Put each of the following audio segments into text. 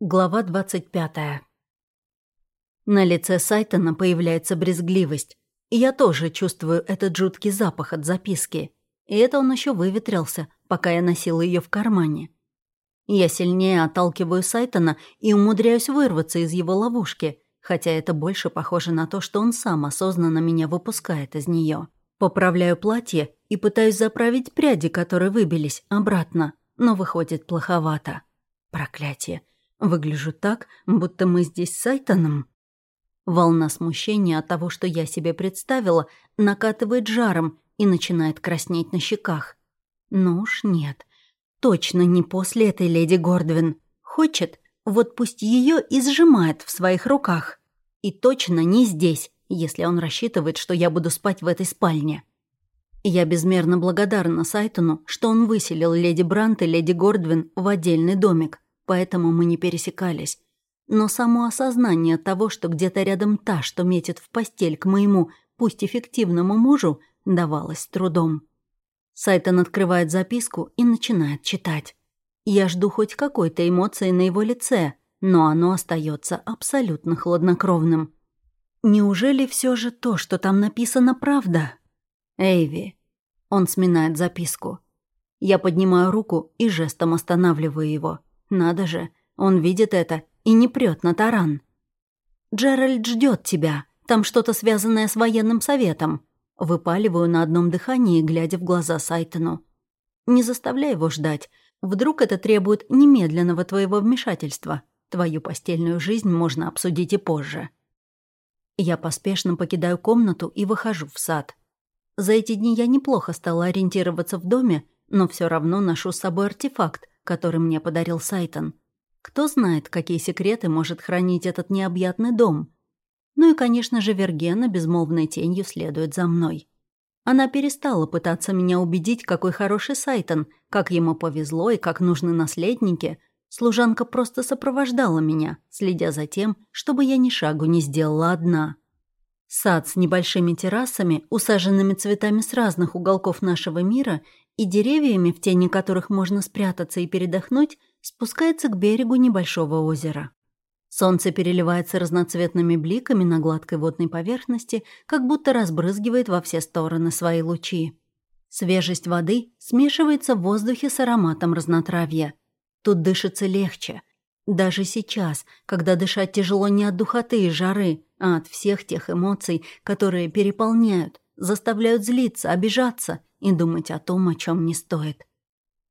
Глава 25. На лице Сайтона появляется брезгливость, я тоже чувствую этот жуткий запах от записки. И это он еще выветрился, пока я носила ее в кармане. Я сильнее отталкиваю Сайтона и умудряюсь вырваться из его ловушки, хотя это больше похоже на то, что он сам осознанно меня выпускает из нее. Поправляю платье и пытаюсь заправить пряди, которые выбились, обратно, но выходит плоховато. Проклятие. Выгляжу так, будто мы здесь с Сайтоном. Волна смущения от того, что я себе представила, накатывает жаром и начинает краснеть на щеках. Ну уж нет. Точно не после этой леди Гордвин. Хочет, вот пусть ее и сжимает в своих руках. И точно не здесь, если он рассчитывает, что я буду спать в этой спальне. Я безмерно благодарна Сайтону, что он выселил леди Брант и леди Гордвин в отдельный домик поэтому мы не пересекались. Но само осознание того, что где-то рядом та, что метит в постель к моему, пусть эффективному мужу, давалось трудом. Сайтон открывает записку и начинает читать. Я жду хоть какой-то эмоции на его лице, но оно остается абсолютно хладнокровным. Неужели все же то, что там написано, правда? Эйви. Он сминает записку. Я поднимаю руку и жестом останавливаю его. Надо же, он видит это и не прет на таран. «Джеральд ждет тебя. Там что-то связанное с военным советом». Выпаливаю на одном дыхании, глядя в глаза Сайтону. «Не заставляй его ждать. Вдруг это требует немедленного твоего вмешательства. Твою постельную жизнь можно обсудить и позже». Я поспешно покидаю комнату и выхожу в сад. За эти дни я неплохо стала ориентироваться в доме, но все равно ношу с собой артефакт, который мне подарил Сайтон. Кто знает, какие секреты может хранить этот необъятный дом. Ну и, конечно же, Вергена безмолвной тенью следует за мной. Она перестала пытаться меня убедить, какой хороший Сайтон, как ему повезло и как нужны наследники. Служанка просто сопровождала меня, следя за тем, чтобы я ни шагу не сделала одна. Сад с небольшими террасами, усаженными цветами с разных уголков нашего мира и деревьями, в тени которых можно спрятаться и передохнуть, спускается к берегу небольшого озера. Солнце переливается разноцветными бликами на гладкой водной поверхности, как будто разбрызгивает во все стороны свои лучи. Свежесть воды смешивается в воздухе с ароматом разнотравья. Тут дышится легче. Даже сейчас, когда дышать тяжело не от духоты и жары, а от всех тех эмоций, которые переполняют, заставляют злиться, обижаться и думать о том, о чем не стоит.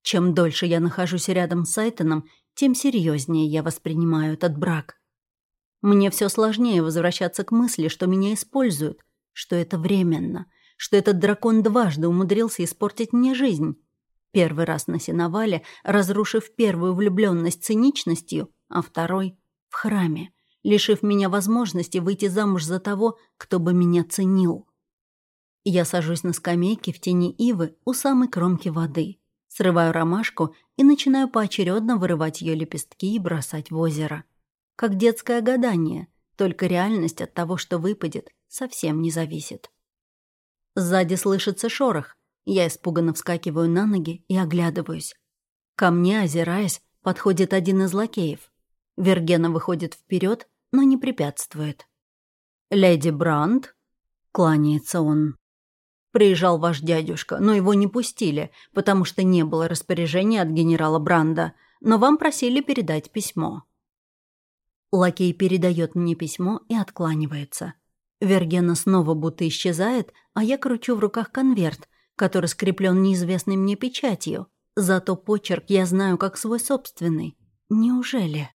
Чем дольше я нахожусь рядом с Сайтоном, тем серьезнее я воспринимаю этот брак. Мне все сложнее возвращаться к мысли, что меня используют, что это временно, что этот дракон дважды умудрился испортить мне жизнь. Первый раз на сеновале, разрушив первую влюбленность циничностью, а второй — в храме, лишив меня возможности выйти замуж за того, кто бы меня ценил. Я сажусь на скамейке в тени ивы у самой кромки воды, срываю ромашку и начинаю поочередно вырывать ее лепестки и бросать в озеро. Как детское гадание, только реальность от того, что выпадет, совсем не зависит. Сзади слышится шорох. Я испуганно вскакиваю на ноги и оглядываюсь. Ко мне, озираясь, подходит один из лакеев. Вергена выходит вперед, но не препятствует. «Леди Бранд?» — кланяется он. Приезжал ваш дядюшка, но его не пустили, потому что не было распоряжения от генерала Бранда, но вам просили передать письмо». Лакей передает мне письмо и откланивается. Вергена снова будто исчезает, а я кручу в руках конверт, который скреплен неизвестной мне печатью. Зато почерк я знаю как свой собственный. Неужели?